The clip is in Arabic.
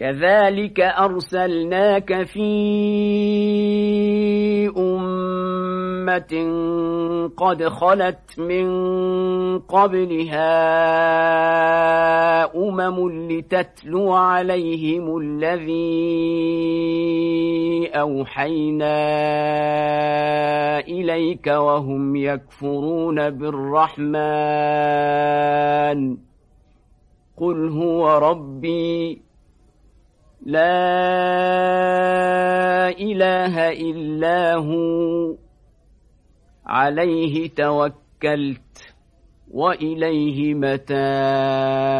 كذلك أرسلناك في أمة قد خلت من قبلها أمم لتتلو عليهم الذي أوحينا إليك وهم يكفرون بالرحمن قل هو ربي لا إله إلا هو. عليه توكلت وإليه متاب.